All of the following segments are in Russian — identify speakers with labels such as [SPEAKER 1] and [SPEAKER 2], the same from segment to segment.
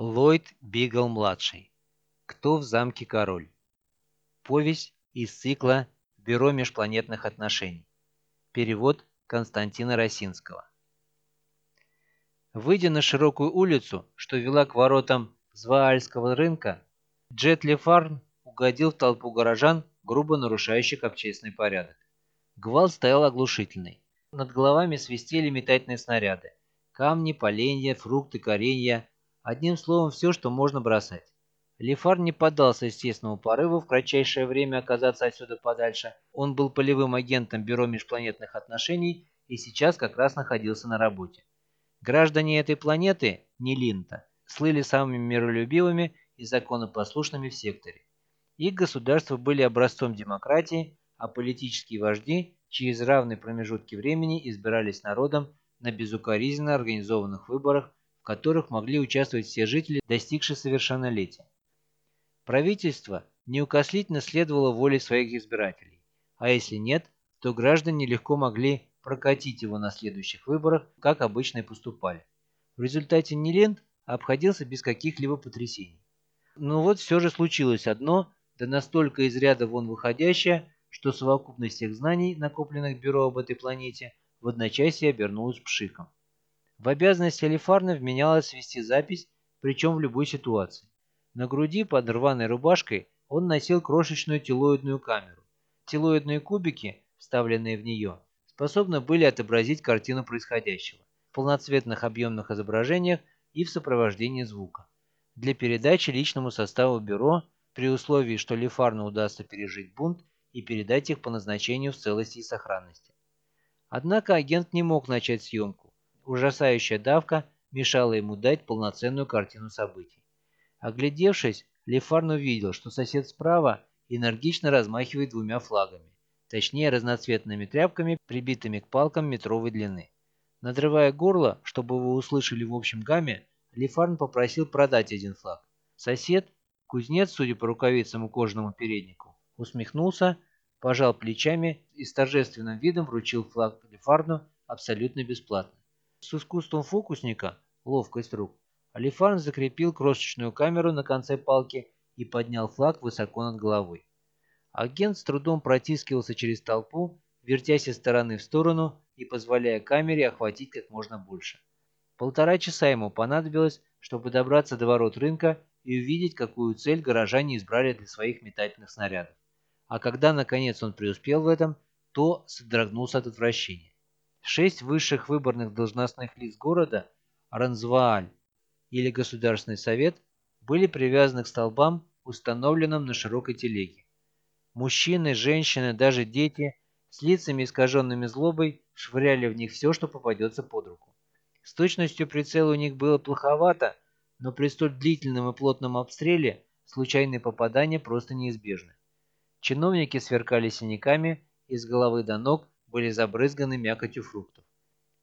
[SPEAKER 1] Ллойд Бигл-младший. Кто в замке король? Повесть из цикла «Бюро межпланетных отношений». Перевод Константина Росинского. Выйдя на широкую улицу, что вела к воротам Зваальского рынка, Джетли Фарн угодил в толпу горожан, грубо нарушающих общественный порядок. Гвалт стоял оглушительный. Над головами свистели метательные снаряды. Камни, поленья, фрукты, коренья. Одним словом, все, что можно бросать. Лефар не поддался естественному порыву в кратчайшее время оказаться отсюда подальше. Он был полевым агентом Бюро межпланетных отношений и сейчас как раз находился на работе. Граждане этой планеты, Нелинта, слыли самыми миролюбивыми и законопослушными в секторе. Их государства были образцом демократии, а политические вожди через равные промежутки времени избирались народом на безукоризненно организованных выборах, которых могли участвовать все жители, достигшие совершеннолетия. Правительство неукослительно следовало воле своих избирателей, а если нет, то граждане легко могли прокатить его на следующих выборах, как обычно и поступали. В результате Нилент обходился без каких-либо потрясений. Но вот все же случилось одно, да настолько из ряда вон выходящее, что совокупность всех знаний, накопленных бюро об этой планете, в одночасье обернулась пшиком. В обязанности Алифарна вменялось вести запись, причем в любой ситуации. На груди под рваной рубашкой он носил крошечную телоидную камеру. Телоидные кубики, вставленные в нее, способны были отобразить картину происходящего в полноцветных объемных изображениях и в сопровождении звука. Для передачи личному составу бюро, при условии, что Лефарну удастся пережить бунт и передать их по назначению в целости и сохранности. Однако агент не мог начать съемку. Ужасающая давка мешала ему дать полноценную картину событий. Оглядевшись, Лефарн увидел, что сосед справа энергично размахивает двумя флагами, точнее разноцветными тряпками, прибитыми к палкам метровой длины. Надрывая горло, чтобы его услышали в общем гамме, Лефарн попросил продать один флаг. Сосед, кузнец, судя по рукавицам и кожаному переднику, усмехнулся, пожал плечами и с торжественным видом вручил флаг Лефарну абсолютно бесплатно. С искусством фокусника, ловкость рук, Алифарн закрепил крошечную камеру на конце палки и поднял флаг высоко над головой. Агент с трудом протискивался через толпу, вертясь из стороны в сторону и позволяя камере охватить как можно больше. Полтора часа ему понадобилось, чтобы добраться до ворот рынка и увидеть, какую цель горожане избрали для своих метательных снарядов. А когда, наконец, он преуспел в этом, то содрогнулся от отвращения. Шесть высших выборных должностных лиц города – Ранзвааль или Государственный совет – были привязаны к столбам, установленным на широкой телеге. Мужчины, женщины, даже дети – с лицами искаженными злобой швыряли в них все, что попадется под руку. С точностью прицела у них было плоховато, но при столь длительном и плотном обстреле случайные попадания просто неизбежны. Чиновники сверкали синяками, из головы до ног были забрызганы мякотью фруктов.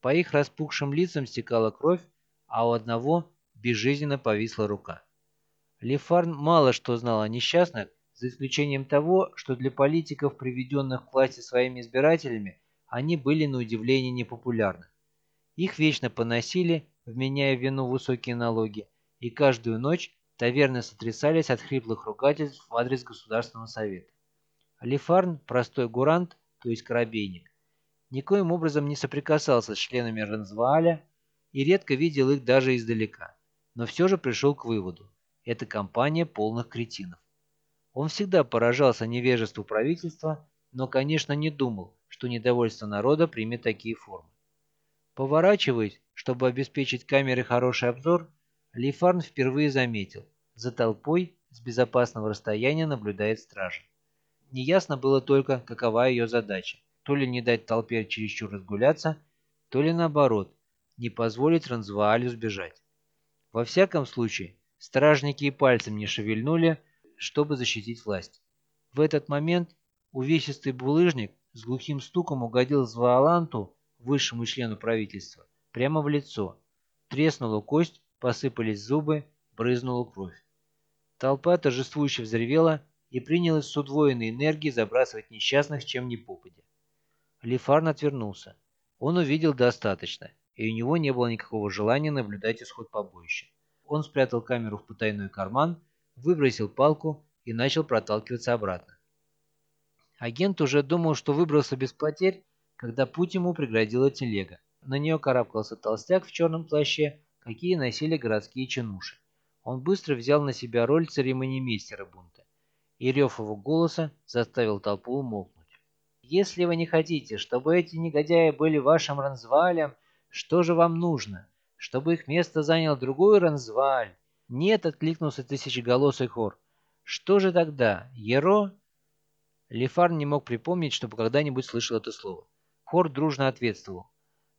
[SPEAKER 1] По их распухшим лицам стекала кровь, а у одного безжизненно повисла рука. Лефарн мало что знал о несчастных, за исключением того, что для политиков, приведенных к власти своими избирателями, они были на удивление непопулярны. Их вечно поносили, вменяя вину высокие налоги, и каждую ночь таверны сотрясались от хриплых ругательств в адрес Государственного совета. Алифарн, простой гурант, то есть корабейник, никоим образом не соприкасался с членами Ранзвааля и редко видел их даже издалека, но все же пришел к выводу – это компания полных кретинов. Он всегда поражался невежеству правительства, но, конечно, не думал, что недовольство народа примет такие формы. Поворачиваясь, чтобы обеспечить камере хороший обзор, Лифарн впервые заметил, за толпой с безопасного расстояния наблюдает стража. Неясно было только, какова ее задача. То ли не дать толпе чересчур разгуляться, то ли наоборот, не позволить Ранзваалю сбежать. Во всяком случае, стражники и пальцем не шевельнули, чтобы защитить власть. В этот момент увесистый булыжник с глухим стуком угодил Звааланту, высшему члену правительства, прямо в лицо. Треснула кость, посыпались зубы, брызнула кровь. Толпа торжествующе взревела и принялась с удвоенной энергией забрасывать несчастных чем ни попадя. Лифарн отвернулся. Он увидел достаточно, и у него не было никакого желания наблюдать исход побоища. он спрятал камеру в потайной карман, выбросил палку и начал проталкиваться обратно. Агент уже думал, что выбрался без потерь, когда путь ему преградила телега. На нее карабкался толстяк в черном плаще, какие носили городские чинуши. Он быстро взял на себя роль церемонимейстера бунта, и рев его голоса заставил толпу умолкнуть. «Если вы не хотите, чтобы эти негодяи были вашим Ранзвалем, что же вам нужно? Чтобы их место занял другой Ранзваль?» «Нет», — откликнулся тысячеголосый хор. «Что же тогда? Еро?» Лефар не мог припомнить, чтобы когда-нибудь слышал это слово. Хор дружно ответствовал.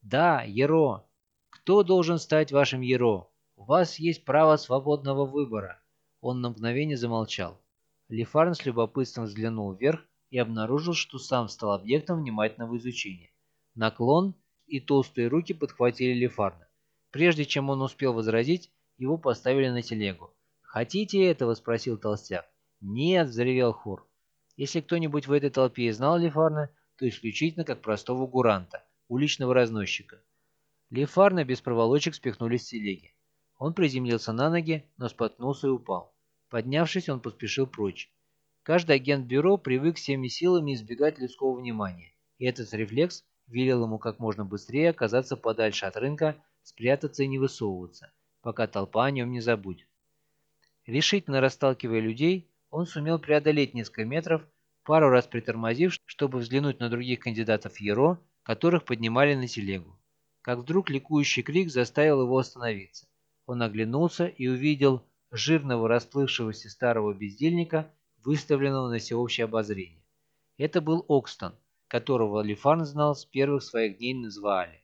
[SPEAKER 1] «Да, Еро. Кто должен стать вашим Еро? У вас есть право свободного выбора». Он на мгновение замолчал. Лефарн с любопытством взглянул вверх и обнаружил, что сам стал объектом внимательного изучения. Наклон и толстые руки подхватили Лефарна. Прежде чем он успел возразить, его поставили на телегу. «Хотите этого?» – спросил толстяк. «Нет!» – взревел хор. Если кто-нибудь в этой толпе и знал Лефарна, то исключительно как простого гуранта, уличного разносчика. Лефарна без проволочек спихнули с телеги. Он приземлился на ноги, но споткнулся и упал. Поднявшись, он поспешил прочь. Каждый агент бюро привык всеми силами избегать людского внимания, и этот рефлекс велел ему как можно быстрее оказаться подальше от рынка, спрятаться и не высовываться, пока толпа о нем не забудет. Решительно расталкивая людей, он сумел преодолеть несколько метров, пару раз притормозив, чтобы взглянуть на других кандидатов Еро, которых поднимали на телегу. Как вдруг ликующий крик заставил его остановиться. Он оглянулся и увидел жирного расплывшегося старого бездельника, выставленного на всеобщее обозрение. Это был Окстон, которого Лифарн знал с первых своих дней на Зваале.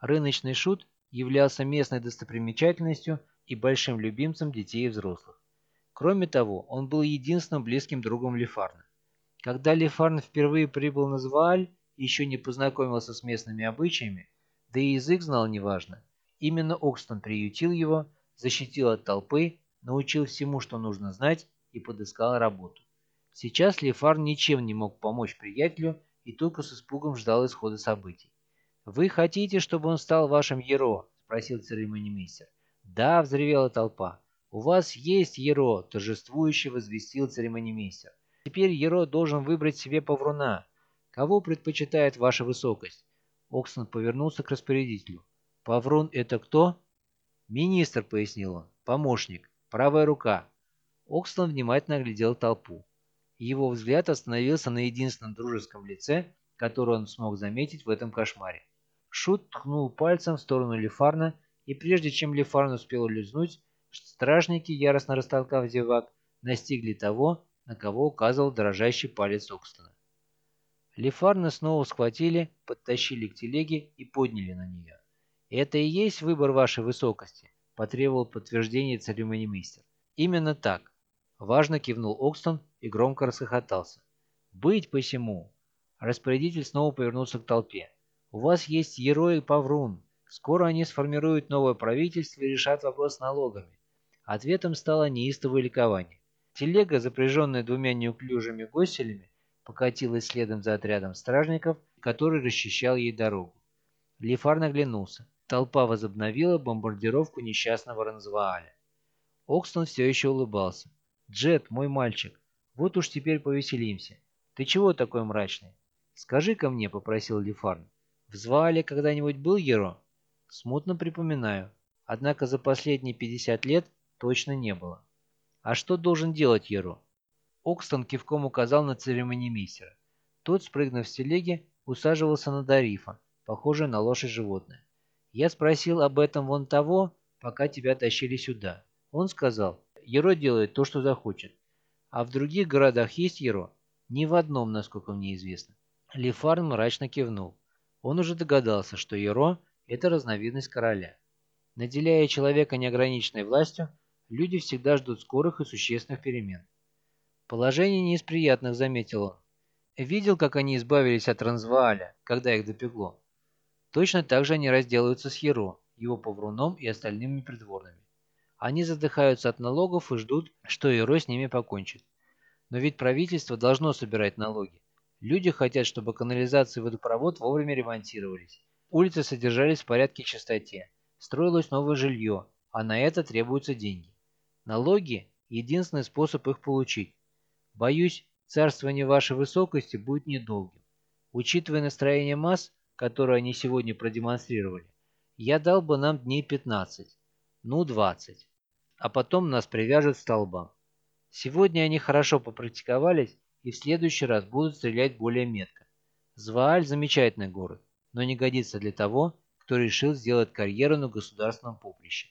[SPEAKER 1] Рыночный шут являлся местной достопримечательностью и большим любимцем детей и взрослых. Кроме того, он был единственным близким другом Лефарна. Когда Лефарн впервые прибыл на Звааль и еще не познакомился с местными обычаями, да и язык знал неважно, именно Окстон приютил его, защитил от толпы, научил всему, что нужно знать, и подыскал работу. Сейчас Лефарн ничем не мог помочь приятелю и только с испугом ждал исхода событий. «Вы хотите, чтобы он стал вашим Еро?» – спросил церемонимейстер. «Да», – взревела толпа. «У вас есть Еро», – торжествующе возвестил церемонимейстер. «Теперь Еро должен выбрать себе повруна. Кого предпочитает ваша высокость?» Оксон повернулся к распорядителю. «Паврун – это кто?» «Министр», – пояснил он. «Помощник. Правая рука». Оксон внимательно оглядел толпу. Его взгляд остановился на единственном дружеском лице, которое он смог заметить в этом кошмаре. Шут ткнул пальцем в сторону Лефарна, и прежде чем Лефарн успел улизнуть, Стражники, яростно растолкав зевак, настигли того, на кого указывал дрожащий палец Окстона. Лефарна снова схватили, подтащили к телеге и подняли на нее. «Это и есть выбор вашей высокости», – потребовал подтверждение церемонимейстер. «Именно так». Важно кивнул Окстон и громко расхохотался. «Быть посему!» Распорядитель снова повернулся к толпе. «У вас есть Ерой и Паврун. Скоро они сформируют новое правительство и решат вопрос с налогами. Ответом стало неистовое ликование. Телега, запряженная двумя неуклюжими гостелями, покатилась следом за отрядом стражников, который расчищал ей дорогу. Лефар наглянулся. Толпа возобновила бомбардировку несчастного Ранзвааля. Окстон все еще улыбался. «Джет, мой мальчик, вот уж теперь повеселимся. Ты чего такой мрачный? Скажи-ка мне», — попросил Лефарн. «В когда-нибудь был Еро?» «Смутно припоминаю. Однако за последние 50 лет точно не было. А что должен делать Еру? Окстон кивком указал на церемонимейстера. Тот, спрыгнув с телеги, усаживался на Дарифа, похожее на лошадь животное. Я спросил об этом вон того, пока тебя тащили сюда. Он сказал, Еро делает то, что захочет. А в других городах есть Еро? Ни в одном, насколько мне известно. Лефарн мрачно кивнул. Он уже догадался, что Еро – это разновидность короля. Наделяя человека неограниченной властью, люди всегда ждут скорых и существенных перемен. Положение не из приятных, заметил он. Видел, как они избавились от Трансвааля, когда их допекло. Точно так же они разделаются с Еро, его повруном и остальными придворными. Они задыхаются от налогов и ждут, что Еро с ними покончит. Но ведь правительство должно собирать налоги. Люди хотят, чтобы канализация и водопровод вовремя ремонтировались. Улицы содержались в порядке и чистоте. Строилось новое жилье, а на это требуются деньги. Налоги – единственный способ их получить. Боюсь, царствование вашей высокости будет недолгим. Учитывая настроение масс, которое они сегодня продемонстрировали, я дал бы нам дней 15, ну 20, а потом нас привяжут к столбам. Сегодня они хорошо попрактиковались и в следующий раз будут стрелять более метко. Звааль – замечательный город, но не годится для того, кто решил сделать карьеру на государственном поприще.